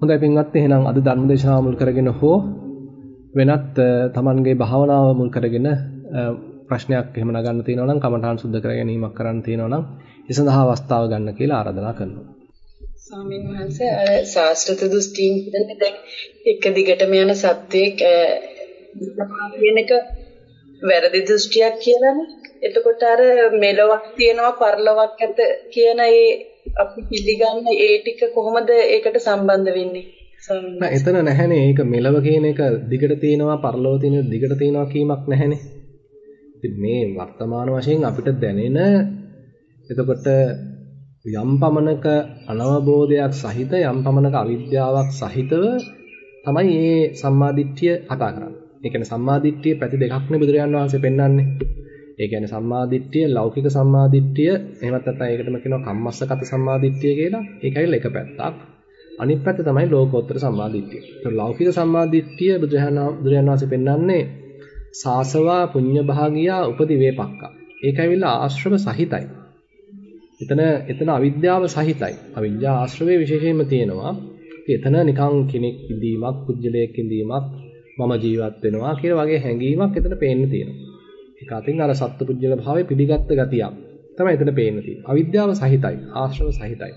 හොඳයි පින්වත් එහෙනම් අද ධර්ම දේශනාව මුල් කරගෙන හෝ වෙනත් තමන්ගේ භාවනාව මුල් කරගෙන ප්‍රශ්නයක් එහෙම නගන්න තියෙනවා නම් කමඨාන් සුද්ධ කර ගැනීමක් කරන්න තියෙනවා නම් ඒ සඳහා අවස්ථාව ගන්න කියලා ආරාධනා කරනවා. ස්වාමීන් වහන්සේ අර ශාස්ත්‍රත දෘෂ්ටීන් කියන්නේ දැන් එක දිගටම යන සත්‍යයක් කියන එක වැරදි දෘෂ්ටියක් කියලානේ. එතකොට අර මෙලොවක් තියෙනවා පරලොවක් ඇත කියන ඒ අපි පිළිගන්න ඒ ටික කොහොමද ඒකට සම්බන්ධ වෙන්නේ? නෑ එතන නැහැනේ. ඒක මෙලව කියන එක දිගට තියෙනවා පරලොව තියෙන දිගට තියෙනවා කීමක් නැහැනේ. ඉතින් මේ වර්තමාන වශයෙන් අපිට දැනෙන එතකොට යම් පමණක අනවබෝධයක් සහිත යම් පමණක අවිද්‍යාවක් සහිතව තමයි මේ සම්මාදිට්ඨිය කතා කරන්නේ. ඒ කියන්නේ සම්මාදිට්ඨිය පැති දෙකක් නේ බුදුරජාන් වහන්සේ පෙන්වන්නේ. ඒ කියන්නේ සම්මාදිට්ඨිය ලෞකික සම්මාදිට්ඨිය එහෙමත් නැත්නම් ඒකටම කියනවා කම්මස්සගත සම්මාදිට්ඨිය කියලා. ඒකයි එක පැත්තක්. අනිත් පැත්ත තමයි ලෝකෝත්තර සම්මාදිට්ඨිය. ඒක ලෞකික සම්මාදිට්ඨිය බුදුරජාණන් වහන්සේ පෙන්වන්නේ සාසවා පුඤ්ඤ භාගියා උපදි වේපක්කා. ඒකයිවිලා ආශ්‍රව සහිතයි. එතන එතන අවිද්‍යාව සහිතයි. අවිද්‍යා ආශ්‍රවයේ විශේෂයෙන්ම තියෙනවා. එතන නිකන් කෙනෙක් ඉදීමක්, පුජ්‍යලයක් ඉදීමක්, මම ජීවත් වෙනවා කියලා වගේ හැඟීමක් එතන පේන්න තියෙනවා. ඒක අතින් අර සත්පුජ්‍යල භාවයේ පිළිගත්ත ගතියක් තමයි එතන පේන්න තියෙන්නේ. අවිද්‍යාව සහිතයි, ආශ්‍රව සහිතයි.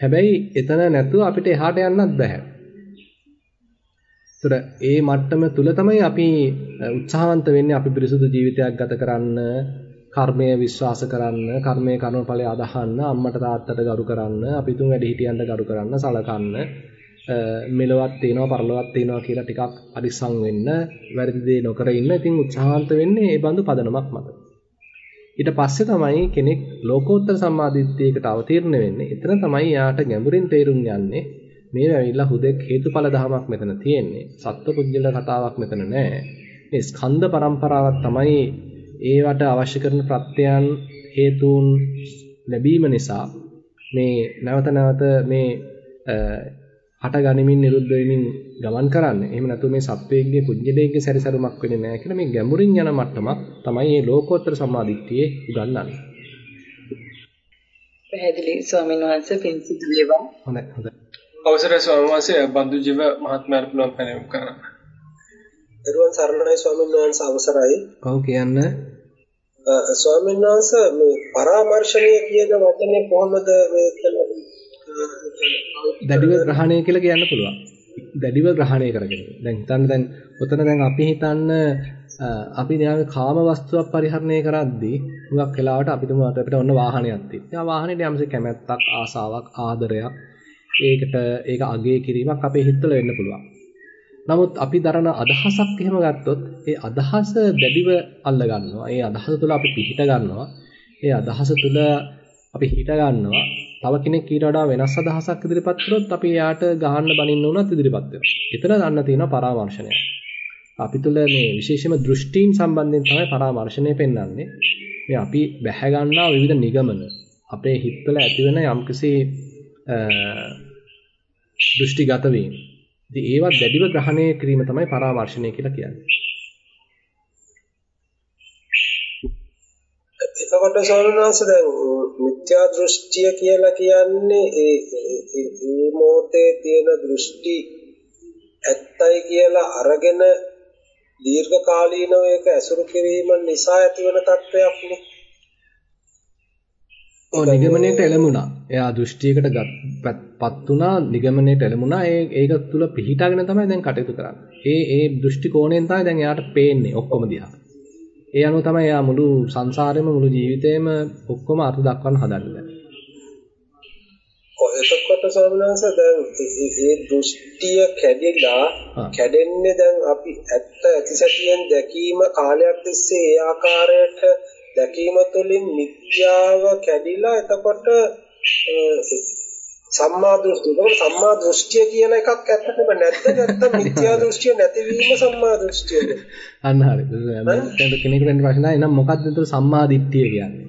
හැබැයි එතන නැතුව අපිට එහාට යන්නත් බෑ. ඒතර ඒ මට්ටම තුල තමයි අපි උත්සාහවන්ත වෙන්නේ අපි පිරිසුදු ජීවිතයක් ගත කරන්න, කර්මය විශ්වාස කරන්න, කර්මයේ කර්මඵලය අදහන්න, අම්මට තාත්තට ගරු කරන්න, අපි තුන් වැඩි හිටියන්ට ගරු කරන්න, සලකන්න, මෙලොවක් තියෙනවා, පරලොවක් තියෙනවා කියලා ටිකක් අරිසං වෙන්න, වැරදි දේ නොකර ඉන්න. ඉතින් උත්සාහවන්ත වෙන්නේ ඒ බඳු පදනමක් මත. ඊට පස්සේ තමයි කෙනෙක් ලෝකෝත්තර සම්මාදිට්ඨියකට අවතීර්ණ වෙන්නේ. එතන තමයි යාට ගැඹුරින් තේරුම් යන්නේ මේ ඇවිල්ලා හුදෙක් හේතුඵල ධමයක් මෙතන තියෙන්නේ. සත්පුජ්‍යල කතාවක් මෙතන නෑ. මේ ස්කන්ධ පරම්පරාවක් තමයි ඒවට අවශ්‍ය කරන ප්‍රත්‍යයන් හේතුන් ලැබීම නිසා මේ නැවත නැවත මේ හට ගනිමින් නිරුද්ධ වෙමින් ගමන් කරන්නේ. එහෙම නැතු මේ සත්වයේගේ කුඤ්ඤලයේ සැරිසරුමක් වෙන්නේ නැහැ කියලා මේ ගැඹුරින් යන මට්ටමක් තමයි මේ ලෝකෝත්තර සම්මාදිට්ඨියේ උගන්වන්නේ. පැහැදිලි ස්වාමීන් වහන්සේ පින් සිදු වේවා. හොඳයි හොඳයි. අවසරයි ස්වාමීන් වහන්සේ බන්දු ජීව මහත්මයාට පුළුවන් පැනවීම කරන්න. දරුවන් සරණයි ස්වාමීන් වහන්සේ අවසරයි. ඔව් කියන්න. ස්වාමීන් වහන්සේ මේ පරාමර්ශණය කියන වචනේ කොහොමද මේ දැඩිව ග්‍රහණය කියලා කියන්න පුළුවන්. දැඩිව ග්‍රහණය කරගෙන. දැන් හිතන්න දැන් ඔතන දැන් අපි හිතන්න අපි දැන් කාම වස්තුවක් පරිහරණය කරද්දී හුඟක් වෙලාවට අපි තුමු අපිට ඔන්න වාහනයක් තියෙනවා. ඒ වාහනේට යම්සේ කැමැත්තක්, ආසාවක්, ආදරයක් ඒකට ඒක අගය කිරීමක් අපේ හිතවල වෙන්න පුළුවන්. නමුත් අපි දරන අදහසක් එහෙම ගත්තොත් ඒ අදහස දැඩිව අල්ල ගන්නවා. ඒ අදහස තුළ අපි පිහිට ගන්නවා. ඒ අදහස තුළ අපි හිට ගන්නවා. තව කෙනෙක් ඊට වඩා වෙනස් අදහසක් ඉදිරිපත් කළොත් අපි යාට ගහන්න බනින්න උනත් ඉදිරිපත් වෙනවා. එතන ගන්න තියෙන පරාමර්ශනය. අපි තුල මේ විශේෂම දෘෂ්ටීන් සම්බන්ධයෙන් තමයි පරාමර්ශනය පෙන්වන්නේ. මේ අපි බැහැ ගන්නා විවිධ නිගමන අපේ හිතවල ඇතිවෙන යම්කිසි දෘෂ්ටිගත වීම. ඉතින් ඒවත් දැඩිව ග්‍රහණය කිරීම තමයි පරාමර්ශනය කියලා කියන්නේ. එතකොට ස්වාමීන් වහන්සේ දැන් මිත්‍යා දෘෂ්ටිය කියලා කියන්නේ ඒ ඒ මොහොතේ තියෙන දෘෂ්ටි ඇත්තයි කියලා අරගෙන දීර්ඝ කාලීනව ඒක ඇසුරු කිරීම නිසා ඇතිවන තත්වයක් නේ. ඔව් නිගමනයට එළඹුණා. එයා දෘෂ්ටියකට පත් වුණා, නිගමනයට එළඹුණා. ඒ ඒක තුල පිහිටාගෙන තමයි දැන් කටයුතු කරන්නේ. ඒ ඒ දෘෂ්ටි කෝණයෙන් තමයි දැන් එයාට පේන්නේ ඔක්කොම දිහා. ඒ අනුව තමයි එයා මුළු සංසාරෙම මුළු ජීවිතේම ඔක්කොම අර්ථ දක්වන්න හදන්නේ. එතකොට ස්වාමීනාංශ දැන් මේ දෘෂ්ටිය කැඩිලා කැඩෙන්නේ දැන් අපි ඇත්ත ඇතිසැටියෙන් දැකීම කාලයක් තිස්සේ ඒ ආකාරයට දැකීම තුළින් මිත්‍යාව කැඩිලා එතකොට සම්මා දෘෂ්ටි. සම්මා දෘෂ්ටිය කියන එකක් ඇත්තටම නැත්ද නැත්නම් මිත්‍යා දෘෂ්ටිය නැතිවීම සම්මා දෘෂ්ටියද? අන්න හරි. දැන් කෙනෙකුට එන්න ප්‍රශ්න නැහැ. එහෙනම් මොකක්ද එතන සම්මා දිට්ඨිය කියන්නේ?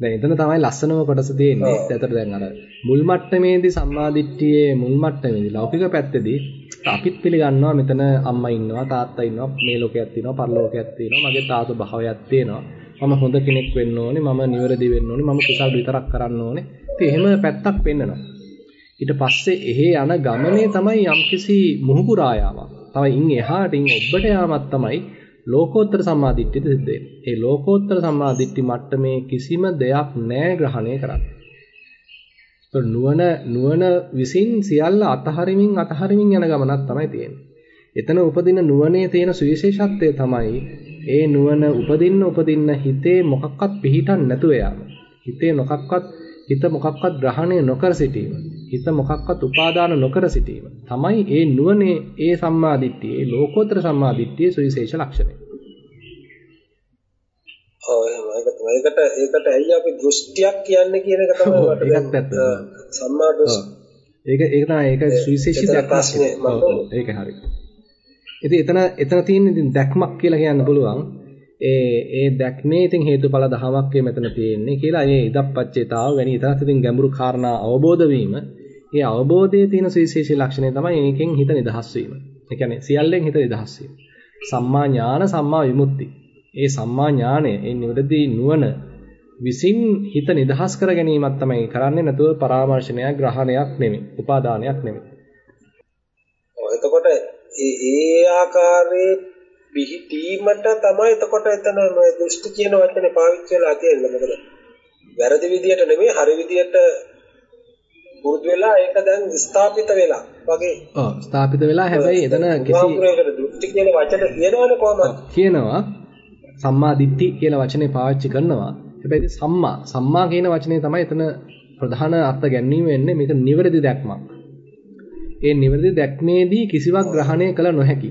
දැන් එතන තමයි ලස්සනම කොටස තියෙන්නේ. ඒතර දැන් අර මුල් මට්ටමේදී සම්මා දිට්ඨියේ මුල් මට්ටමේදී ලෞකික පැත්තේදී අපිත් පිළිගන්නවා මෙතන අම්මා ඉන්නවා තාත්තා ඉන්නවා මේ ලෝකයක් තියෙනවා පරලෝකයක් තියෙනවා මගේ තාතු භාවයක් තියෙනවා මම හොඳ කෙනෙක් වෙන්න ඕනේ මම නිවැරදි වෙන්න ඕනේ මම කුසල් විතරක් කරන්න ඕනේ ඉතින් එහෙම පැත්තක් පෙන්නනවා ඊට පස්සේ එහෙ යන ගමනේ තමයි යම්කිසි මුහුකුරා යාමක්. තමයි ඉන් එහාට ඉන් ඔබට යාමක් තමයි ලෝකෝත්තර සම්මාදිට්ඨියද සිද්ධ වෙන්නේ. ඒ ලෝකෝත්තර සම්මාදිට්ඨි මට්ටමේ කිසිම දෙයක් නැහැ ග්‍රහණය කරන්න. ඒ නුවණ නුවණ විසින් සියල්ල අතහරිමින් අතහරිමින් යන ගමනක් තමයි තියෙන්නේ. එතන උපදින නුවණේ තියෙන සුවිශේෂත්වය තමයි ඒ නුවණ උපදින්න උපදින්න හිතේ මොකක්වත් පිහිටන් නැතුව. හිතේ මොකක්වත් හිත මොකක්වත් ග්‍රහණය නොකර සිටීම. හිත මොකක්වත් උපාදාන නොකර සිටීම. තමයි ඒ නුවණේ ඒ සම්මාදිට්ඨිය, ලෝකෝත්තර සම්මාදිට්ඨියේ සුවිශේෂ ලක්ෂණය. ඔව්. ඒකට ඒකට ඇයි අපි දෘෂ්ටියක් කියන්නේ කියන එක තමයි මට ඇත්ත. සම්මා දෘෂ්ටි. ඒක ඒක තමයි ඒක සුවිශේෂී ඔව්, ඒක හරි. ඉතින් එතන එතන තියෙන ඉතින් දැක්මක් කියලා කියන්න පුළුවන්. ඒ ඒ දැක්මේ ඉතින් හේතුඵල දහමක් මෙතන තියෙන්නේ කියලා ඒ ඉදප්පච්චේතාව වැනි ඉතත් ඉතින් ගැඹුරු කාරණා අවබෝධ වීම. ඒ අවබෝධයේ තියෙන සුවිශේෂී ලක්ෂණය තමයි මේකෙන් හිත නිදහස් වීම. ඒ කියන්නේ සියල්ලෙන් හිත නිදහස් වීම. සම්මා ඥාන සම්මා විමුක්ති. ඒ සම්මා ඥානය, ඒ නිවැරදි නුවණ විසින් හිත නිදහස් කර ගැනීමක් තමයි කරන්නේ නැතුව පරාමර්ශනයක් ග්‍රහණයක් නෙමෙයි. උපාදානයක් නෙමෙයි. ඒ ඒ ආකාරයේ පිහිටීමට තමයි එතකොට එතන මේ දෘෂ්ටි කියන වචනේ පාවිච්චි වෙලා තියෙන්නේ. මොකද වැරදි විදියට නෙමෙයි හරි විදියට පුරුදු වෙලා ඒක දැන් ස්ථාපිත වෙලා වගේ. ඔව් ස්ථාපිත වෙලා හැබැයි එතන කිසි දෘෂ්ටි කියන වචනේ කියනවනේ කොහමද? කියනවා. සම්මා දිට්ඨි කියලා වචනේ පාවිච්චි කරනවා. හැබැයි සම්මා සම්මා කියන වචනේ තමයි එතන ප්‍රධාන අර්ථ ගැන්වීම වෙන්නේ. මේක නිවැරදි දැක්මක්. ඒ නිවැරදි දැක්මේදී කිසිවක් ග්‍රහණය කළ නොහැකි.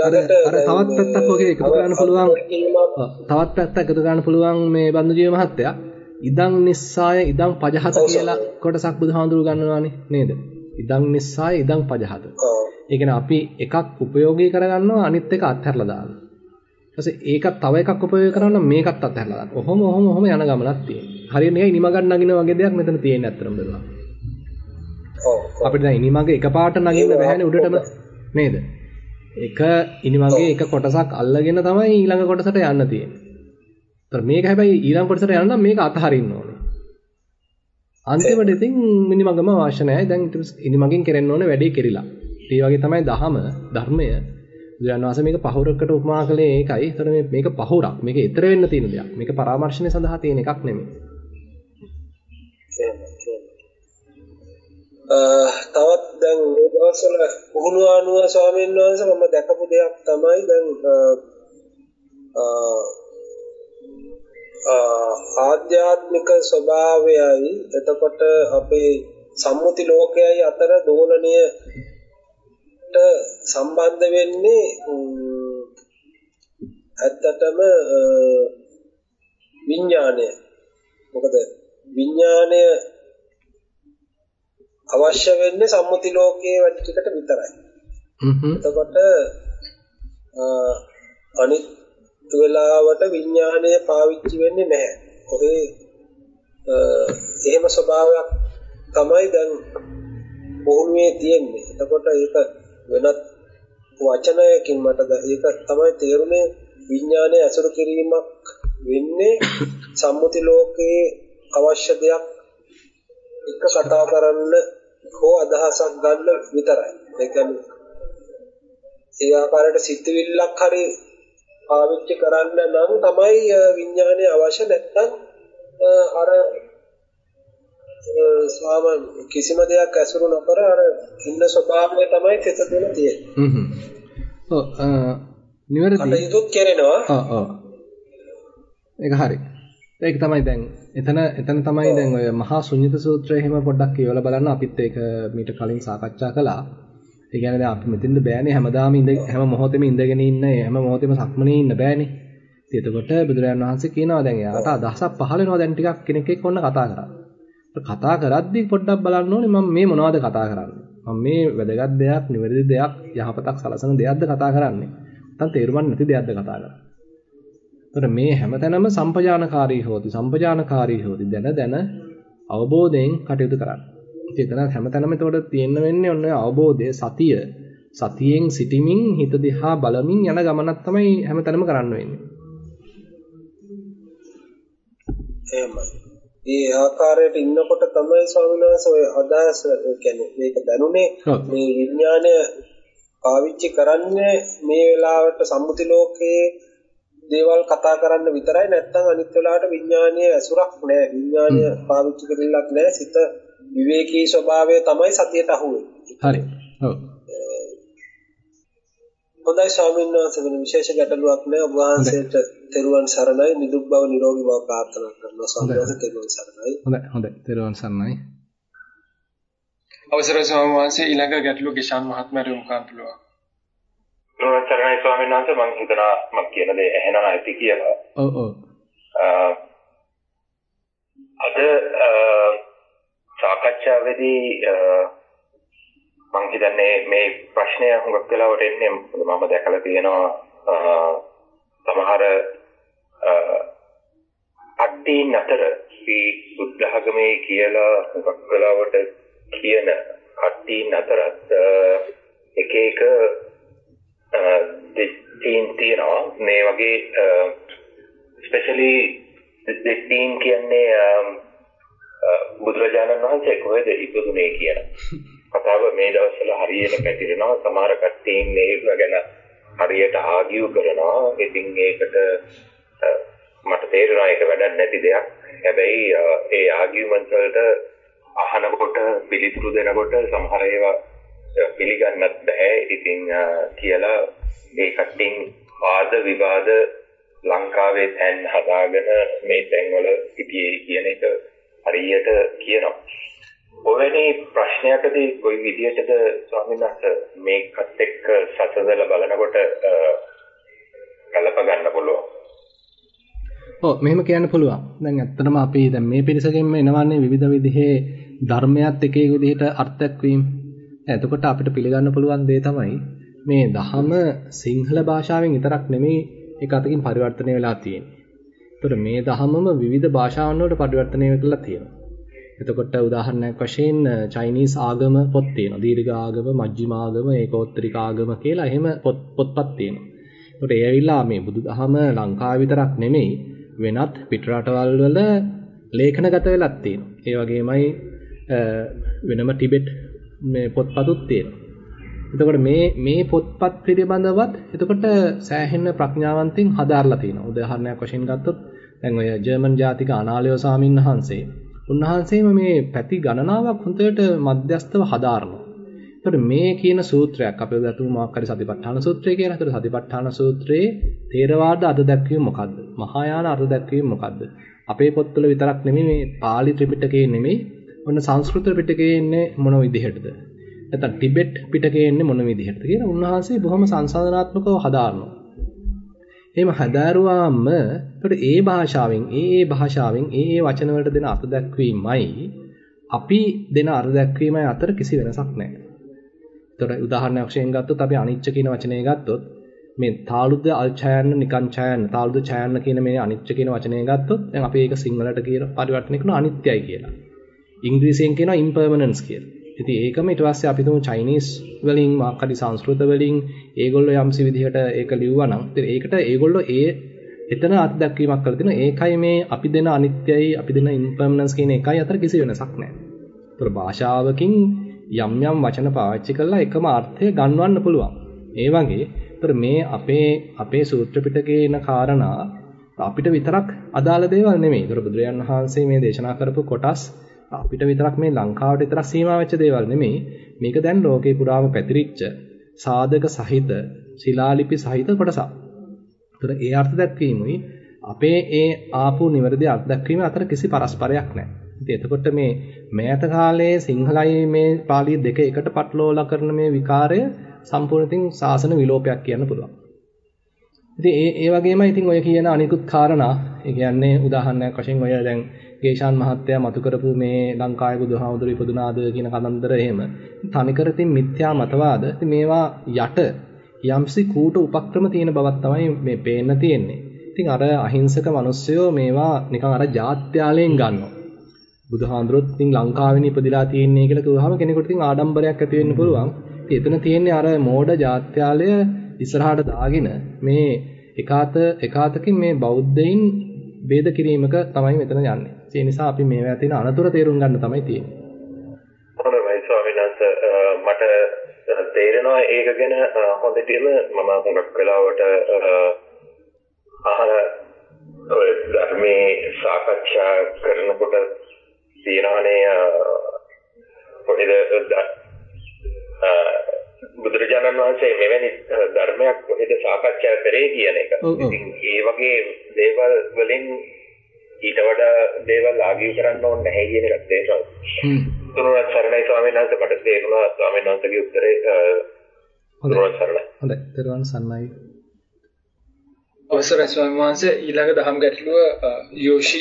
අර තවත් පැත්තක් ඔකේ එකතු කරන්න පුළුවන්. තවත් පැත්තක් එකතු කරන්න පුළුවන් මේ බන්දුජීව මහත්තයා. ඉදං නිස්සාය ඉදං පජහත කියලා කොටසක් බුදුහාඳුරු ගන්නවානේ නේද? ඉදං නිස්සාය ඉදං පජහත. ඒ කියන්නේ අපි එකක් ප්‍රයෝගී කරගන්නවා අනිත් එක අත්හැරලා දානවා. ඊට පස්සේ ඒක තව එකක් ප්‍රයෝගී කරනවා මේකත් අත්හැරලා දානවා. ඔහොම ඔහොම ඔහොම යන ගමනක් තියෙනවා. හරියට නිකන් ඉනිමගක් නගින වගේ දෙයක් මෙතන තියෙන්නේ අත්‍තරම බලනවා. ඔව් අපිට දැන් ඉනිමග එකපාරට නගින්න බැහැනේ උඩටම නේද? එක ඉනිමගේ එක කොටසක් අල්ලගෙන තමයි ඊළඟ කොටසට යන්න තියෙන්නේ. ඒතර මේක හැබැයි ඊළඟ කොටසට යන්න නම් මේක අතහරින්න ඕනේ. අන්තිමට ඉතින් මිනිමගම අවශ්‍ය නැහැ. දැන් ඉනිමගෙන් කෙරෙන්න ඕනේ වැඩේ කෙරිලා. ඒ වගේ තමයි දහම ධර්මය බුදුරජාණන් වහන්සේ මේක පහුරකට උපමා කළේ ඒකයි. ඒතර මේක පහුරක්. මේක ඊතර වෙන්න තියෙන දෙයක්. මේක පරාමර්ශනය සඳහා තියෙන එකක් නෙමෙයි. තවත් දැන් මේ දවස්වල පුහුණු ආනුව ස්වාමීන් වහන්සේ මම දැකපු දෙයක් තමයි දැන් ආධ්‍යාත්මික ස්වභාවයයි. එතකොට අපේ සම්මුති ලෝකයයි අතර දෝලණයට සම්බන්ධ වෙන්නේ ඇත්තටම විඥාණය මොකද විඥාණය අවශ්‍ය වෙන්නේ සම්මුති ලෝකයේ වැඩ ටිකට විතරයි. හ්ම් එතකොට අනිත් වෙලාවට විඥාණය පාවිච්චි වෙන්නේ නැහැ. ඔහේ එහෙම ස්වභාවයක් තමයි දැන් බොහොමේ තියෙන්නේ. එතකොට ඒක වෙනත් වචනයකින් මට ඒක තමයි තේරුනේ විඥාණය ඇසුරු කිරීමක් වෙන්නේ සම්මුති ලෝකයේ අවශ්‍ය දෙයක් එක කතා කරන්න හෝ අදහසක් ගන්න විතරයි. ඒ කියන්නේ ඒ ආකාරයට සිතුවිල්ලක් හරි පාවිච්චි කරන්න නම් තමයි විඥානය අවශ්‍ය නැත්නම් අර ස්වාම කිසිම දෙයක් ඇසුරු නොකර අර ඉන්න ස්වභාවය තමයි තෙත තුළ තියෙන්නේ. හ්ම් ඔව් නිවැරදි. කටයුතුත් කරනවා. ඔව් ඔව්. ඒක හරි. ඒක තමයි දැන් එතන එතන තමයි දැන් ඔය මහා ශුන්්‍යත සූත්‍රය එහෙම පොඩ්ඩක් කියවලා බලන්න අපිත් ඒක මීට කලින් සාකච්ඡා කළා. ඒ කියන්නේ දැන් අපි මෙතෙන්ද බෑනේ හැමදාම ඉඳ හැම මොහොතෙම ඉඳගෙන ඉන්න හැම මොහොතෙම සක්මනේ ඉන්න බෑනේ. ඉතින් එතකොට බුදුරජාණන් වහන්සේ කියනවා දැන් එයාට අදහසක් පහළ වෙනවා දැන් ටිකක් කෙනෙක් එක්ක ඔන්න කතා කරා. කතා කරද්දී පොඩ්ඩක් බලන්න ඕනේ මම මේ මොනවද කතා කරන්නේ. මම මේ වැදගත් දෙයක්, නිවැරදි දෙයක්, යහපතක් සලසන දෙයක්ද කතා කරන්නේ. නැත්නම් තේරුම් නැති දෙයක්ද කතා කරන්නේ. එතකොට මේ හැමතැනම සම්පජානකාරී හොති සම්පජානකාරී හොති දැන දැන අවබෝධයෙන් කටයුතු කරන්න. ඉතින් එතන හැමතැනම එතකොට තියෙන්න වෙන්නේ ඔන්න අවබෝධය සතිය. සතියෙන් සිටිමින් හිත දිහා බලමින් යන ගමනක් තමයි හැමතැනම කරන්න වෙන්නේ. එහෙමයි. ඒ ආකාරයට ඉන්නකොට තමයි ස්වාමීන් වහන්සේ ඔය අදහස කියන්නේ මේක දැනුනේ මේ විඥානය පාවිච්චි කරන්නේ මේ වෙලාවට සම්මුති ලෝකයේ දේවල් කතා කරන්න විතරයි නැත්නම් අනිත් වෙලාවට විඥානීය ඇසුරක් නැහැ. විඥානීය පාවිච්චි කරලක් නැහැ. සිත විවේකී ස්වභාවය තමයි සතියට අහුවෙන්නේ හරි. ඔව්. හොඳයි ස්වාමීන් වහන්සේ වෙන විශේෂ ගැටලුවක් නැහැ. ඔබ වහන්සේට තෙරුවන් සරණයි. නිදුක් බව නිරෝගී බව ප්‍රාර්ථනා කරනවා. ස්වාමීන් වහන්සේ තෙරුවන් සරණයි. හොඳයි හොඳයි. තෙරුවන් සරණයි. අවසරයි ස්වාමීන් වහන්සේ. ඊළඟ ගැටලුව ගිෂාන් මහත්මයාට යොමු කරන්න පුළුවන් සරණයි ස්වාමීන් වහන්සේ මම හිතනවා මම කියන දේ ඇහෙනවා ඇති කියලා. ඔව් ඔව්. අද සාකච්ඡාවේදී මම හිතන්නේ මේ ප්‍රශ්නය හුඟක් වෙලාවට එන්නේ මම දැකලා තියෙනවා සමහර අට්ටීන් අතර මේ බුද්ධ ධර්මයේ කියලා හුඟක් වෙලාවට කියන අට්ටීන් අතරත් එක එක Uh, දෙස්ටීන් තියෙනවා මේ වගේ uh, ස්පෙෂලි දෙස්ටීන් කියන්නේ um, uh, බුදුරජාණන් වහන්සේ කොහෙද ඉපදුනේ කියන කතාව මේ දවස්වල හරියට පැතිරෙනවා. සමහර කට්ටියන් මේක ගැන හරියට ආගියු කරනවා. ඉතින් ඒකට මට තේරෙනවා ඒක වැඩක් නැති දෙයක්. හැබැයි ඒ ආගියුමන්ට් වලට අහනකොට පිළිතුරු දෙනකොට සමහර ඒවා පිළිගන්නත් බෑ ඉතින් කියලා ඒ කට්ටියන් වාද විවාද ලංකාවේ තැන් හදාගෙන මේ තැන්වල සිටියේ කියන එක හරියට කියනවා ඔවැනි ප්‍රශ්නයකදී කොයි විදිහටද ස්වාමීන් වහන්සේ මේකත් එක්ක සසදලා බලනකොට කලප ගන්න පුළුවන්. ඔව් මෙහෙම කියන්න පුළුවන්. දැන් ඇත්තටම අපි දැන් මේ පිරිසකින්ම එනවන්නේ විවිධ විදිහේ ධර්මයක් එක එක විදිහට අර්ථයක් වීම. එතකොට අපිට පිළිගන්න පුළුවන් දේ තමයි මේ දහම සිංහල භාෂාවෙන් විතරක් නෙමෙයි එක අතකින් පරිවර්තනය වෙලා තියෙන්නේ. එතකොට මේ දහමම විවිධ භාෂාවන් වලට පරිවර්තනය වෙලා තියෙනවා. එතකොට උදාහරණයක් වශයෙන් චයිනීස් ආගම පොත් තියෙනවා. දීර්ඝ ආගම, මජ්ක්‍ධිම ආගම, ඒකෝත්තරික ආගම කියලා එහෙම පොත් පොත්පත් තියෙනවා. ඒකට ඒ ඇවිල්ලා මේ බුදුදහම ලංකාවේ විතරක් නෙමෙයි වෙනත් පිටරටවල් වල ලේඛනගත වෙලක් තියෙනවා. ඒ වගේමයි වෙනම ටිබෙට් මේ පොත්පතුත් තියෙනවා. එතකොට මේ මේ පොත්පත් පිළිබඳවත් එතකොට සෑහෙන ප්‍රඥාවන්තයින් හදාarලා තියෙනවා. උදාහරණයක් වශයෙන් ගත්තොත් දැන් ඔය ජර්මන් ජාතික අනාලයෝ සාමින් වහන්සේ උන්වහන්සේම මේ පැති ගණනාවක් හොඳට මධ්‍යස්තව හදාarනවා. එතකොට මේ කියන සූත්‍රයක් අපි ගත්තු මොකක් හරි සතිපට්ඨාන සූත්‍රය කියලා. එතකොට සතිපට්ඨාන සූත්‍රයේ තේරවාද අර්ථ දැක්වීම මොකද්ද? මහායාන අර්ථ දැක්වීම මොකද්ද? අපේ පොත්වල විතරක් නෙමෙයි මේ pāli ත්‍රිපිටකයේ නෙමෙයි ඔන්න සංස්කෘත පිටකයේ ඉන්නේ මොන විදිහටද? නැත්නම් ටිබෙට් පිටකයේ ඉන්නේ මොන විදිහටද කියලා උන්වහන්සේ බොහොම සංසන්දනාත්මකව හදාarනවා. එහෙම හදාරුවාම එතකොට ඒ භාෂාවෙන් ඒ ඒ භාෂාවෙන් ඒ ඒ වචන වලට දෙන අර්ථ දැක්වීමයි අපි දෙන අර්ථ දැක්වීමයි අතර කිසි වෙනසක් නැහැ. එතකොට උදාහරණයක් වශයෙන් ගත්තොත් අපි අනිච්ච කියන වචනේ ගත්තොත් මේ තාලුද අල්ඡයන්න නිකං ඡයන්න තාලුද ඡයන්න කියන මේ අනිච්ච කියන වචනේ ගත්තොත් දැන් අපි ඒක සිංහලට කියන පරිවර්තනය කරනවා අනිත්‍යයි කියලා. ඉංග්‍රීසියෙන් කියනවා impermanence කියලා. ඉතින් ඒකම ඊට පස්සේ අපි තුමු චයිනීස් වලින් මාකඩි සංස්කෘත වලින් ඒගොල්ලෝ යම්සි විදිහට ඒක ලිව්වා නම් ඉතින් ඒකට ඒගොල්ලෝ ඒ එතන අත් දක්වීමක් කරලා තිනවා ඒකයි මේ අපි දෙන අනිත්‍යයි අපි දෙන impermanence කියන එකයි අතර කිසි වෙනසක් නැහැ. ඒතර භාෂාවකින් යම් යම් වචන පාවිච්චි කරලා එකම අර්ථය ගන්වන්න පුළුවන්. ඒ වගේ ඒතර මේ අපේ අපේ සූත්‍ර පිටකේ එන කාරණා අපිට විතරක් අදාළ දේවල් නෙමෙයි. ඒතර බුදුරජාණන් වහන්සේ මේ දේශනා කරපු කොටස් අපිට විතරක් මේ ලංකාවට විතරක් සීමා වෙච්ච දේවල් නෙමෙයි මේක දැන් ලෝකේ පුරාම පැතිරිච්ච සාධක සහිත ශිලාලිපි සහිත කොටසක්. ඒතර ඒ අර්ථ දැක්වීමයි අපේ ඒ ආපු නිවැරදි අර්ථ දැක්වීම අතර කිසි පරස්පරයක් නැහැ. ඉතින් එතකොට මේ මෑත කාලයේ සිංහලයි මේ පාලි දෙක එකට පටලවලා කරන මේ විකාරය සම්පූර්ණයෙන් සාසන විලෝපයක් කියන්න පුළුවන්. ඉතින් ඒ ඒ වගේම ඉතින් ඔය කියන අනිකුත් කාරණා ඒ කියන්නේ උදාහරණයක් වශයෙන් ඔය දැන් ගේෂාන් මහත්තයා මතු කරපු මේ ලංකාවේ බුදුහාමුදුරු ඉපදුනාද කියන කතන්දර එහෙම තනිකර තින් මිත්‍යා මතවාද ඉතින් මේවා යට යම්සි කූට උපක්‍රම තියෙන බවක් තමයි මේ පේන්න තියෙන්නේ. ඉතින් අර අහිංසක මිනිස්සයෝ මේවා නිකන් අර ජාත්‍යාලයෙන් ගන්නවා. බුදුහාමුදුරුත් ඉතින් ලංකාවෙන් ඉපදිලා තියෙන්නේ කියලා කිව්වහම කෙනෙකුට ඉතින් ආඩම්බරයක් ඇති වෙන්න පුළුවන්. ඉතින් එතන තියෙන්නේ අර මෝඩ ජාත්‍යාලය ඉස්සරහට දාගෙන මේ එකාත එකාතකින් මේ බෞද්ධයින් ભેද කිරීමක තමයි මෙතන යන්නේ. ඒ නිසා අපි මේවා තියෙන අනතුර තේරුම් ගන්න තමයි තියෙන්නේ. හොඳයි ස්වාමීන් වහන්සේ මට තේරෙනවා ඒක ගැන හොඳටම මම හුඟක් වෙලාවට අහන ඔය ධර්මයේ සාකච්ඡා කරනකොට තියෙනවනේ කොහෙද බුදුරජාණන් වහන්සේ මෙවැනි ධර්මයක් කොහෙද සාකච්ඡා කරේ කියන එක. ඉතින් ඒ වගේ දේවල් වලින් ඊට වඩා දේවල් ආගිය කරන්න ඕනේ නැහැ කියන එකත් තේරෙනවා. හ්ම්. තුනුවත් සරණයි ස්වාමීන් වහන්සේ මට තේරුණා ස්වාමීන් වහන්සේගේ උත්තරේ තුනුවත් සරණයි. හොඳයි. තෙරුවන් සරණයි. අවසරයි ස්වාමීන් වහන්සේ ඊළඟ දහම් ගැටලුව යෝෂි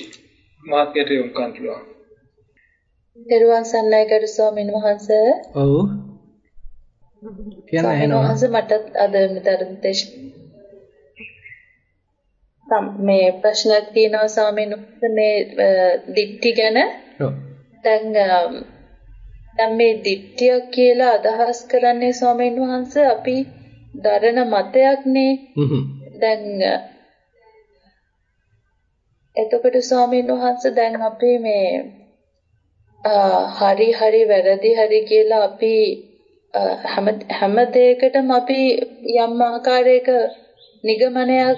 මහත්මයට යොමු කරන්න පුළුවන්. තෙරුවන් සරණයි ගරු ස්වාමීන් වහන්සේ. ඔව්. කියන්න ඇහෙනවා. වහන්සේ මට අද මෙතන දේශ මේ ප්‍රශ්නයක් තියෙනවා ස්වාමීන් වහන්සේ මේ දික්ටි ගැන. ඔව්. දැන් දැන් මේ දික්ටිය කියලා අදහස් කරන්නේ ස්වාමීන් වහන්සේ අපි දරන මතයක්නේ. දැන් එතකොට ස්වාමීන් වහන්සේ දැන් අපි මේ හරි හරි වැරදි හරි කියලා අපි හැම හැම දෙයකටම අපි යම් ආකාරයක නිගමනයක්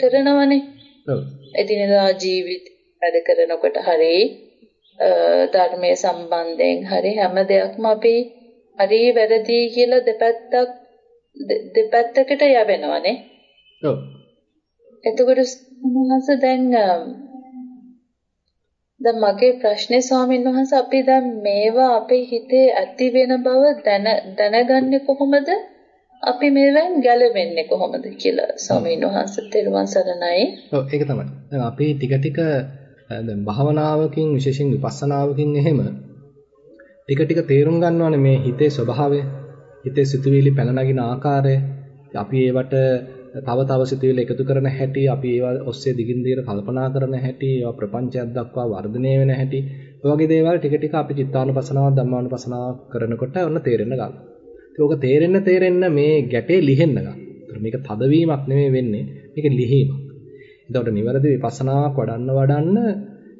කරනවනේ. ඔව්. එදිනෙදා ජීවිත වැඩ කරනකොට හරි ධර්මයේ සම්බන්ධයෙන් හරි හැම දෙයක්ම අපි හරි වැරදි කියලා දෙපැත්තක් දෙපැත්තකට යවෙනවනේ. ඔව්. එතකොට මහස දැන් දැන් මගේ ප්‍රශ්නේ ස්වාමීන් වහන්සේ අපි දැන් මේවා අපේ හිතේ ඇති වෙන බව දැන දැනගන්නේ කොහොමද? අපි මේවෙන් ගැලවෙන්නේ කොහොමද කියලා ස්වාමීන් වහන්සේ තෙරුවන් සරණයි. ඔව් ඒක තමයි. දැන් අපි ටික ටික දැන් භාවනාවකින් විශේෂයෙන් විපස්සනාවකින් එහෙම ටික ටික තේරුම් ගන්නවානේ මේ හිතේ ස්වභාවය. හිතේ සිතුවිලි පැන නගින ආකාරය. අපි ඒවට තව තව සිතුවිලි එකතු කරන හැටි, අපි ඒවා ඔස්සේ දිගින් දිගට කල්පනා කරන හැටි, ඒවා ප්‍රපංචයක් දක්වා වර්ධනය වෙන හැටි, ඔය වගේ දේවල් ටික ටික අපි චිත්තානුපසනාව, ධම්මානුපසනාව කරනකොට ඔන්න තේරෙන්න ගන්නවා. ඒක තේරෙන්න තේරෙන්න මේ ගැටේ ලිහෙන්න ගන්නවා. මේක තදවීමක් නෙමෙයි වෙන්නේ. මේක ලිහීමක්. එතකොට නිවැරදි විපස්සනාවක් වඩන්න වඩන්න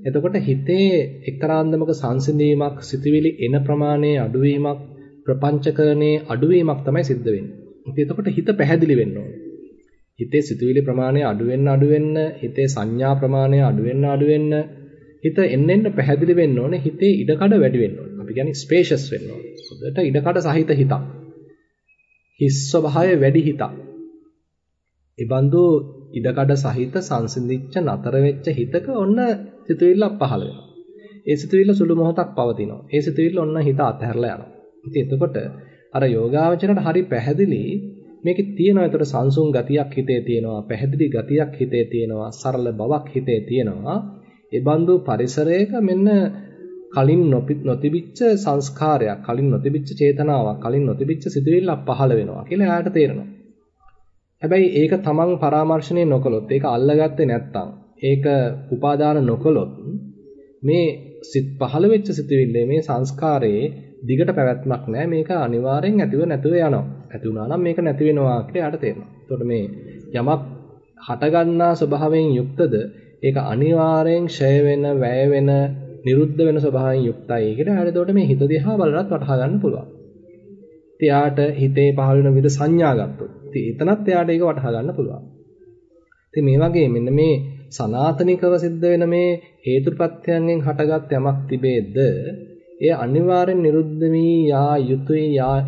එතකොට හිතේ එක්තරාන්දමක සංසිඳීමක්, සිතුවිලි එන ප්‍රමාණයේ අඩුවීමක්, ප්‍රපංචකරණයේ අඩුවීමක් තමයි සිද්ධ වෙන්නේ. ඉතින් එතකොට හිත පැහැදිලි වෙන්න ඕනේ. හිතේ සිතුවිලි ප්‍රමාණය අඩු වෙන්න අඩු වෙන්න හිතේ සංඥා ප්‍රමාණය අඩු වෙන්න අඩු වෙන්න හිත එන්න එන්න පැහැදිලි වෙන්න ඕනේ හිතේ ඉඩකඩ වැඩි වෙන්න ඕනේ. අපි කියන්නේ ස්පේෂස් වෙන්න ඕනේ. හොඳට ඉඩකඩ සහිත හිතක්. හිස් ස්වභාවය වැඩි හිතක්. ඒ බඳු ඉඩකඩ සහිත සංසිඳිච්ච නතර වෙච්ච හිතක ඔන්න සිතුවිල්ලක් පහළ වෙනවා. ඒ සිතුවිල්ල සුළු මොහොතක් පවතිනවා. ඒ සිතුවිල්ල ඔන්න හිත අතහැරලා යනවා. ඉතින් එතකොට අර යෝගාවචරයට හරි පැහැදිලි මේකේ තියෙනවා ඒතර සංසුන් ගතියක් හිතේ තියෙනවා පැහැදිලි ගතියක් හිතේ තියෙනවා සරල බවක් හිතේ තියෙනවා ඒ බඳු පරිසරයක මෙන්න කලින් නොතිබිච්ච සංස්කාරයක් කලින් නොතිබිච්ච චේතනාවක් කලින් නොතිබිච්ච සිතුවිල්ලක් පහළ වෙනවා කියලා එයාට තේරෙනවා හැබැයි ඒක තමන් පරාමර්ශණය නොකළොත් ඒක අල්ලගත්තේ නැත්තම් ඒක උපාදාන නොකළොත් මේ සිත් පහළ වෙච්ච සිතුවිල්ලේ මේ සංස්කාරයේ දිගට පැවැත්මක් නැහැ මේක අනිවාර්යෙන් ඇතිව නැතුව යනවා. ඇති වුණා නම් මේක නැති වෙනවා කියලා යාට තේරෙනවා. එතකොට මේ යමක් හටගන්නා ස්වභාවයෙන් යුක්තද ඒක අනිවාර්යෙන් ක්ෂය වෙන, වැය වෙන, නිරුද්ධ වෙන ස්වභාවයෙන් යුක්තයි කියලා යාට එතකොට මේ හිත දිහා බලලත් වටහා ගන්න පුළුවන්. ඉතින් යාට හිතේ පහළ වෙන විද සංඥා ගත්තොත් ඉතින් එතනත් යාට ඒක වටහා ගන්න පුළුවන්. ඉතින් මේ වගේ මෙන්න මේ සනාතනිකව සිද්ධ වෙන මේ හේතුප්‍රත්‍යයන්ගෙන් හටගත් යමක් තිබේද ඒ අනිවාර්යෙන් නිරුද්ධ වී යා යුතුය